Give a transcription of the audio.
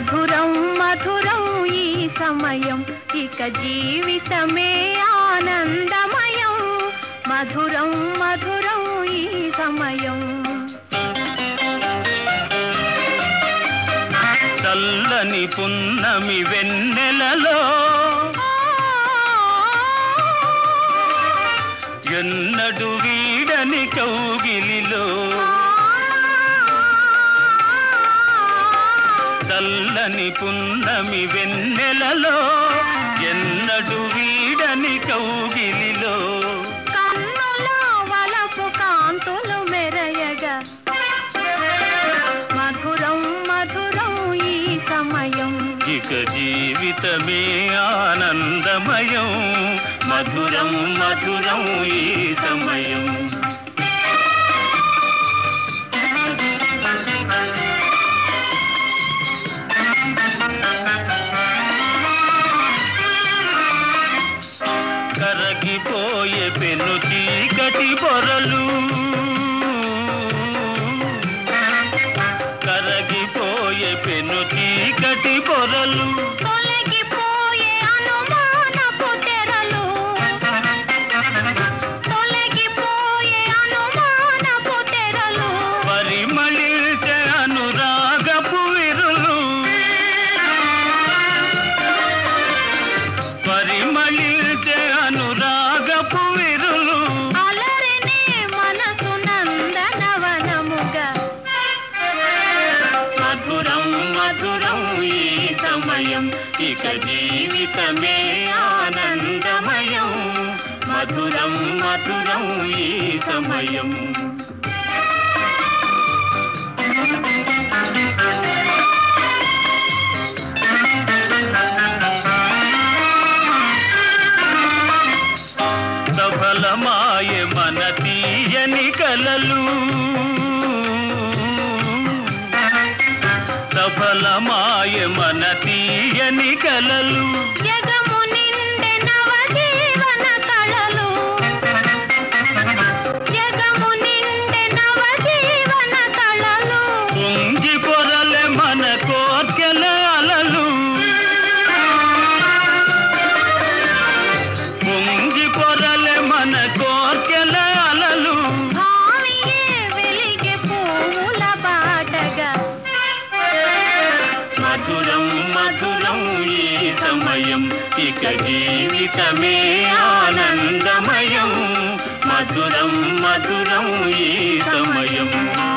మధురం మధురం ఈ సమయం. ఇక జీవితమే ఆనందమయం. మధురం మధురం ఈ సమయం. చల్లని పున్నమి వెన్నెలలో ఎన్నడు వీడని కౌగిలిలో చల్లని పున్నమి వెన్నెలలో ఎన్నడు వీడని కౌగిలిలో. కన్నులో వలపు కాంతులు మెరయగా. మధురం మధురం ఈ సమయం. ఇక జీవితమే ఆనందమయం. మధురం మధురం ఈ సమయం. పోయే పెను చీకటి పొరలు కరగిపోయే పెను చీకటి పొరలు సమయం ఇక జీవితమే ఆనందమయం. మధురం మధురం ఈ సమయం. సఫలమాయ మన తీయని కలలు. సఫలమాయ మన తీయని కలలు. మధురం మధురం ఈ సమయం ఇక జీవితమే ఆనందమయం. మధురం మధురం ఈ సమయం